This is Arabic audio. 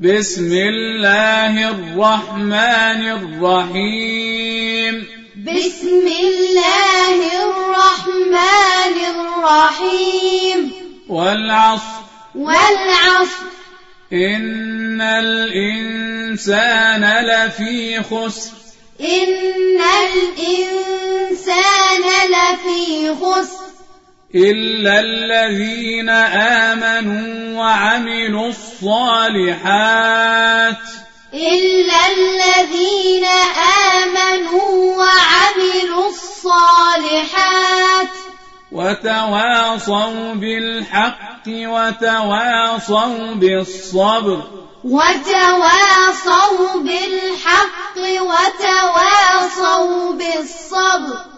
بسم الله الرحمن الرحيم. بسم الله الرحمن الرحيم. والعصر. والعصر. إن الإنسان لفي خسر. إن الإنسان لفي خسر. إلا الذين آمنوا وعملوا الصالحات إلا الذين آمنوا وعملوا الصالحات وتواصوا بالحق وتواصوا بالصبر وتواصوا بالحق وتواصوا بالصبر